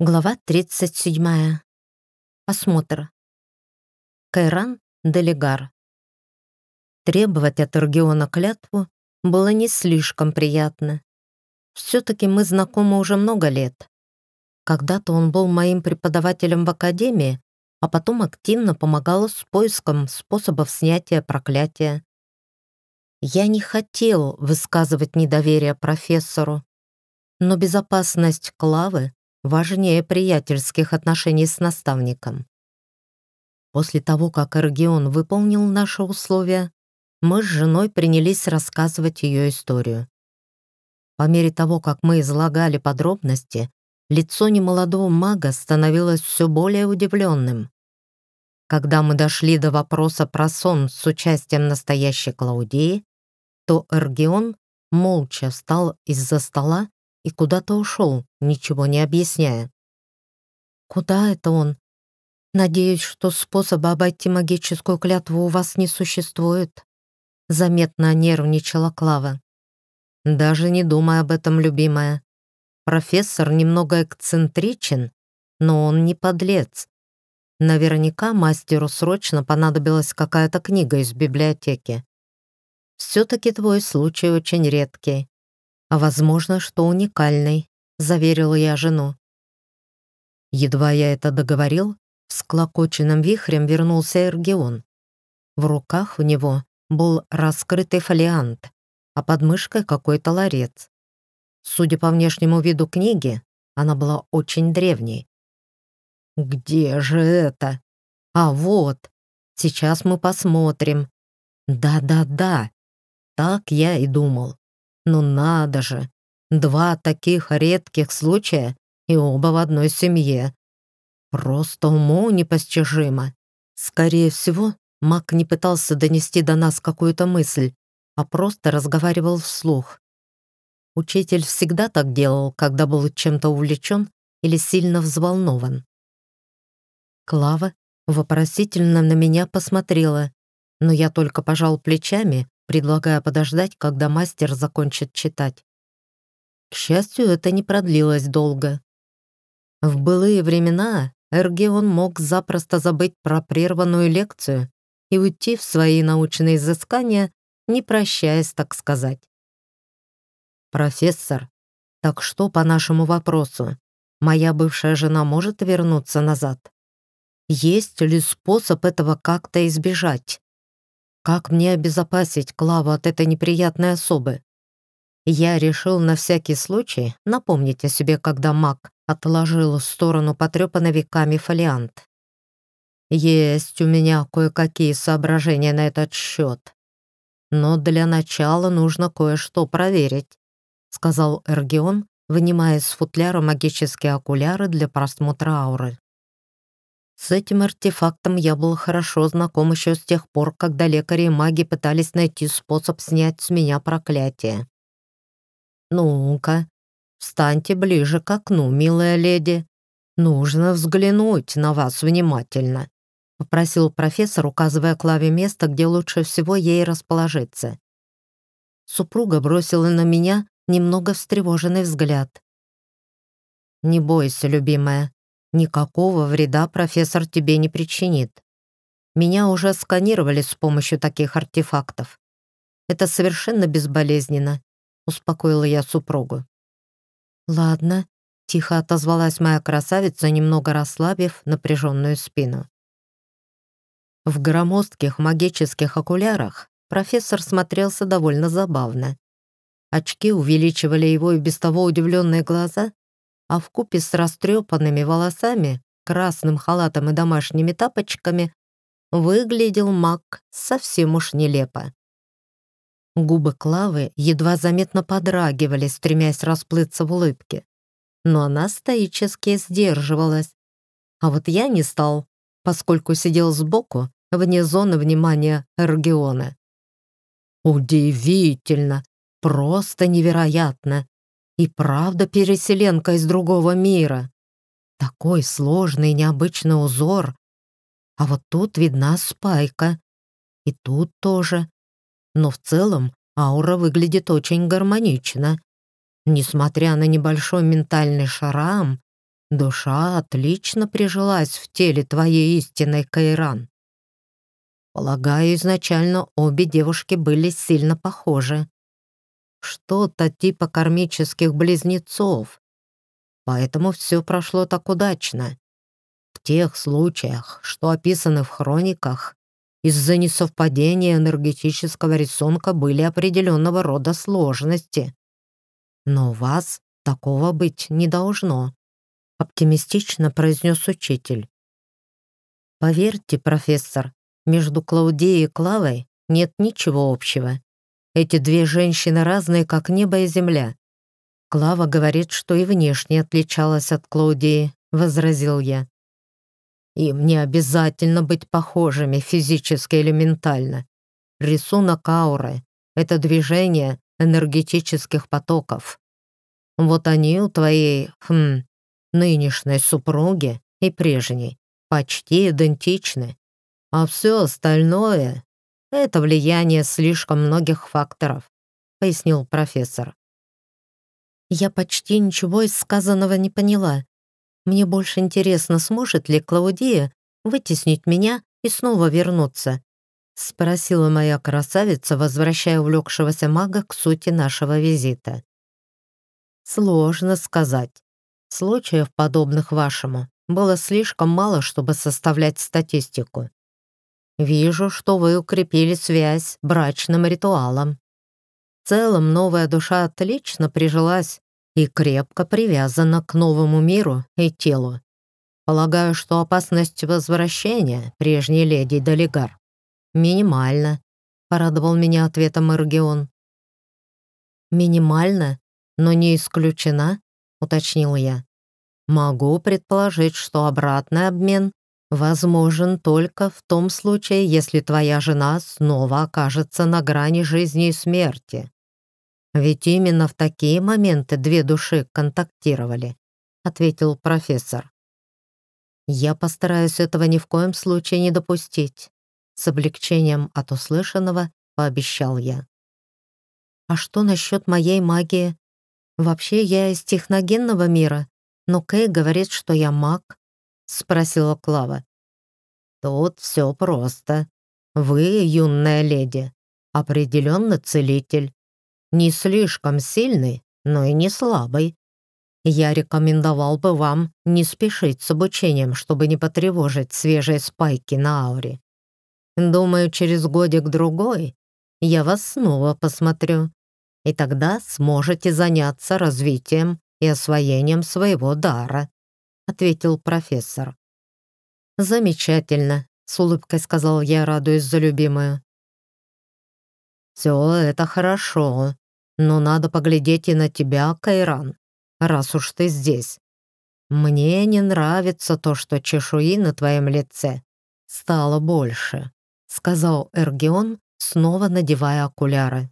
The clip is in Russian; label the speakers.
Speaker 1: Глава 37. Осмотр. Кайран Делегар. Требовать от Аргиона клятву было не слишком приятно. Все-таки мы знакомы уже много лет. Когда-то он был моим преподавателем в академии, а потом активно помогал с поиском способов снятия проклятия. Я не хотел высказывать недоверие профессору, но безопасность Клавы важнее приятельских отношений с наставником. После того, как Эргион выполнил наши условия, мы с женой принялись рассказывать ее историю. По мере того, как мы излагали подробности, лицо немолодого мага становилось все более удивленным. Когда мы дошли до вопроса про сон с участием настоящей Клаудии, то Эргион молча встал из-за стола и куда-то ушел, ничего не объясняя. «Куда это он? Надеюсь, что способа обойти магическую клятву у вас не существует?» Заметно нервничала Клава. «Даже не думай об этом, любимая. Профессор немного эксцентричен, но он не подлец. Наверняка мастеру срочно понадобилась какая-то книга из библиотеки. Все-таки твой случай очень редкий. А возможно, что уникальный, заверила я жену. Едва я это договорил, с клокоченным вихрем вернулся Эргион. В руках у него был раскрытый фолиант, а под мышкой какой-то ларец. Судя по внешнему виду книги, она была очень древней. «Где же это? А вот, сейчас мы посмотрим. Да-да-да, так я и думал. Ну надо же! Два таких редких случая и оба в одной семье. Просто уму непостижимо. Скорее всего, Мак не пытался донести до нас какую-то мысль, а просто разговаривал вслух. Учитель всегда так делал, когда был чем-то увлечен или сильно взволнован. Клава вопросительно на меня посмотрела, но я только пожал плечами предлагая подождать, когда мастер закончит читать. К счастью, это не продлилось долго. В былые времена Эргион мог запросто забыть про прерванную лекцию и уйти в свои научные изыскания, не прощаясь, так сказать. «Профессор, так что по нашему вопросу? Моя бывшая жена может вернуться назад? Есть ли способ этого как-то избежать?» Как мне обезопасить Клаву от этой неприятной особы? Я решил на всякий случай напомнить о себе, когда маг отложил в сторону потрепанный веками фолиант. Есть у меня кое-какие соображения на этот счет. Но для начала нужно кое-что проверить, сказал Эргион, вынимая из футляра магические окуляры для просмотра ауры. С этим артефактом я был хорошо знаком еще с тех пор, когда лекари и маги пытались найти способ снять с меня проклятие. «Ну-ка, встаньте ближе к окну, милая леди. Нужно взглянуть на вас внимательно», — попросил профессор, указывая Клаве место, где лучше всего ей расположиться. Супруга бросила на меня немного встревоженный взгляд. «Не бойся, любимая, Никакого вреда профессор тебе не причинит. Меня уже сканировали с помощью таких артефактов. Это совершенно безболезненно», — успокоила я супругу. «Ладно», — тихо отозвалась моя красавица, немного расслабив напряженную спину. В громоздких магических окулярах профессор смотрелся довольно забавно. Очки увеличивали его и без того удивленные глаза, а в купе с растрепанными волосами, красным халатом и домашними тапочками выглядел маг совсем уж нелепо. Губы Клавы едва заметно подрагивали, стремясь расплыться в улыбке. Но она стоически сдерживалась. А вот я не стал, поскольку сидел сбоку, вне зоны внимания Эргиона. «Удивительно! Просто невероятно!» И правда переселенка из другого мира. Такой сложный необычный узор. А вот тут видна спайка. И тут тоже. Но в целом аура выглядит очень гармонично. Несмотря на небольшой ментальный шрам, душа отлично прижилась в теле твоей истинной Кайран. Полагаю, изначально обе девушки были сильно похожи. Что-то типа кармических близнецов. Поэтому все прошло так удачно. В тех случаях, что описаны в хрониках, из-за несовпадения энергетического рисунка были определенного рода сложности. Но у вас такого быть не должно, оптимистично произнес учитель. Поверьте, профессор, между Клаудией и Клавой нет ничего общего. Эти две женщины разные, как небо и земля. Клава говорит, что и внешне отличалась от Клаудии, возразил я. Им не обязательно быть похожими физически или ментально. Рисунок ауры — это движение энергетических потоков. Вот они у твоей, хм, нынешней супруги и прежней почти идентичны. А все остальное — это влияние слишком многих факторов, пояснил профессор. Я почти ничего из сказанного не поняла, мне больше интересно, сможет ли Клаудия вытеснить меня и снова вернуться?» — спросила моя красавица, возвращая увлекшегося мага к сути нашего визита. «Сложно сказать. Случаев, подобных вашему, было слишком мало, чтобы составлять статистику. Вижу, что вы укрепили связь брачным ритуалом. В целом, новая душа отлично прижилась и крепко привязана к новому миру и телу. Полагаю, что опасность возвращения прежней леди Долигар минимальна, порадовал меня ответом Эргион. Минимально, но не исключена, уточнил я. Могу предположить, что обратный обмен возможен только в том случае, если твоя жена снова окажется на грани жизни и смерти. Ведь именно в такие моменты две души контактировали, ответил профессор. Я постараюсь этого ни в коем случае не допустить. С облегчением от услышанного пообещал я. А что насчет моей магии? Вообще я из техногенного мира, но Кэй говорит, что я маг, спросила Клава. Тут все просто. Вы, юная леди, определенно целитель. Не слишком сильный, но и не слабый. Я рекомендовал бы вам не спешить с обучением, чтобы не потревожить свежие спайки на ауре. Думаю, через годик-другой я вас снова посмотрю, и тогда сможете заняться развитием и освоением своего дара», — ответил профессор. «Замечательно», — с улыбкой сказал я, радуясь за любимую. «Все это хорошо, но надо поглядеть и на тебя, Кайран, раз уж ты здесь. Мне не нравится то, что чешуи на твоем лице стало больше», сказал Эргион, снова надевая окуляры.